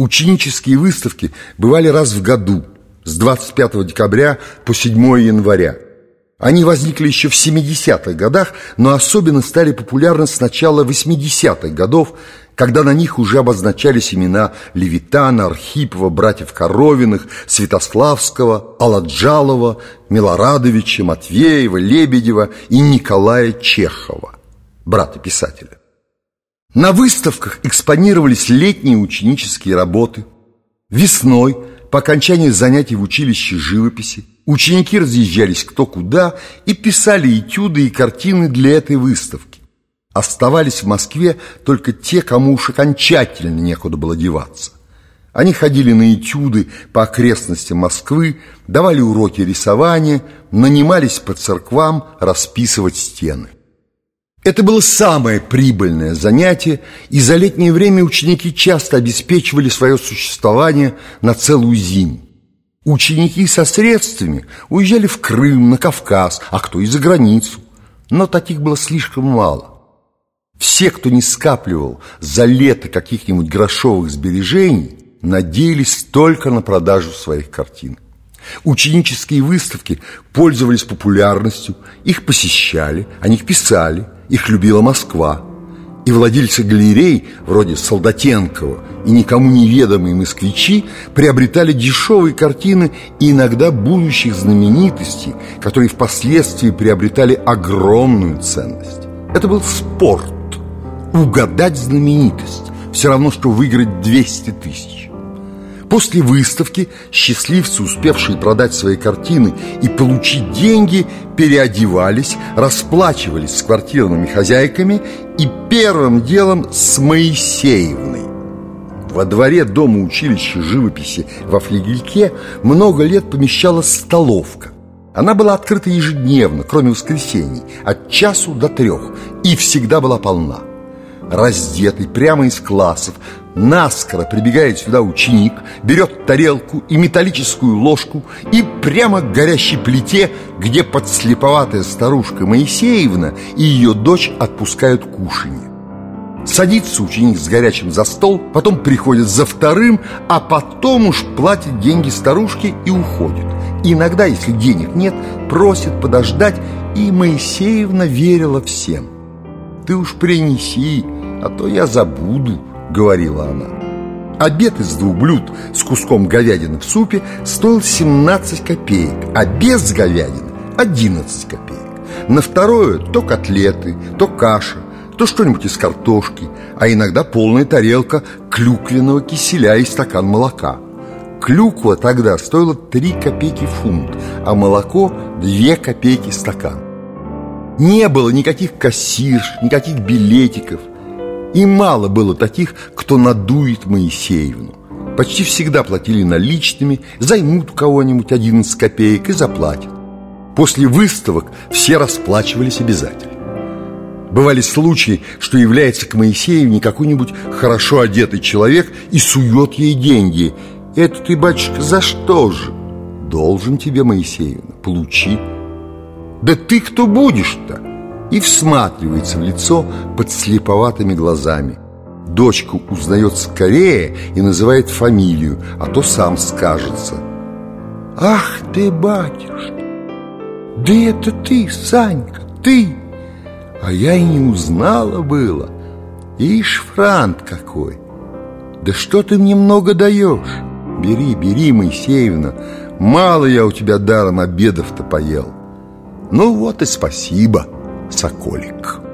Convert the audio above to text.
Ученические выставки бывали раз в году, с 25 декабря по 7 января. Они возникли еще в 70-х годах, но особенно стали популярны с начала 80-х годов, когда на них уже обозначались имена Левитана, Архипова, братьев Коровиных, Святославского, Аладжалова, Милорадовича, Матвеева, Лебедева и Николая Чехова, брата писателя. На выставках экспонировались летние ученические работы. Весной, по окончании занятий в училище живописи, ученики разъезжались кто куда и писали этюды и картины для этой выставки. Оставались в Москве только те, кому уж окончательно некуда было деваться. Они ходили на этюды по окрестностям Москвы, давали уроки рисования, нанимались по церквам расписывать стены. Это было самое прибыльное занятие, и за летнее время ученики часто обеспечивали свое существование на целую зиму. Ученики со средствами уезжали в Крым, на Кавказ, а кто и за границу. Но таких было слишком мало. Все, кто не скапливал за лето каких-нибудь грошовых сбережений, надеялись только на продажу своих картин. Ученические выставки пользовались популярностью, их посещали, о них писали – их любила Москва. И владельцы галерей, вроде Солдатенкова, и никому неведомые москвичи приобретали дешевые картины и иногда будущих знаменитостей, которые впоследствии приобретали огромную ценность. Это был спорт. Угадать знаменитость все равно, что выиграть 200 тысяч. После выставки счастливцы, успевшие продать свои картины и получить деньги, переодевались, расплачивались с квартирными хозяйками и первым делом с Моисеевной. Во дворе дома училища живописи во Флигельке много лет помещалась столовка. Она была открыта ежедневно, кроме воскресений, от часу до трех, и всегда была полна раздетый прямо из классов, наскоро прибегает сюда ученик, берет тарелку и металлическую ложку и прямо к горящей плите, где подслеповатая старушка Моисеевна и ее дочь отпускают кушанье. Садится ученик с горячим за стол, потом приходит за вторым, а потом уж платит деньги старушке и уходит. Иногда, если денег нет, просит подождать, и Моисеевна верила всем. «Ты уж принеси, а то я забуду», — говорила она. Обед из двух блюд с куском говядины в супе стоил 17 копеек, а без говядины 11 копеек. На второе то котлеты, то каша, то что-нибудь из картошки, а иногда полная тарелка клюквенного киселя и стакан молока. Клюква тогда стоила 3 копейки фунт, а молоко 2 копейки стакан. Не было никаких кассирш, никаких билетиков. И мало было таких, кто надует Моисеевну. Почти всегда платили наличными, займут у кого-нибудь 11 копеек и заплатят. После выставок все расплачивались обязательно. Бывали случаи, что является к Моисеевне какой-нибудь хорошо одетый человек и сует ей деньги. «Это ты, батюшка, за что же?» «Должен тебе, Моисеевна, получи». «Да ты кто будешь-то?» И всматривается в лицо под слеповатыми глазами. Дочку узнает скорее и называет фамилию, а то сам скажется. «Ах ты, батюшка! Да это ты, Санька, ты! А я и не узнала было. Ишь, франт какой! Да что ты мне много даешь? Бери, бери, Моисеевна, мало я у тебя даром обедов-то поел. Ну вот и спасибо!» Соколик.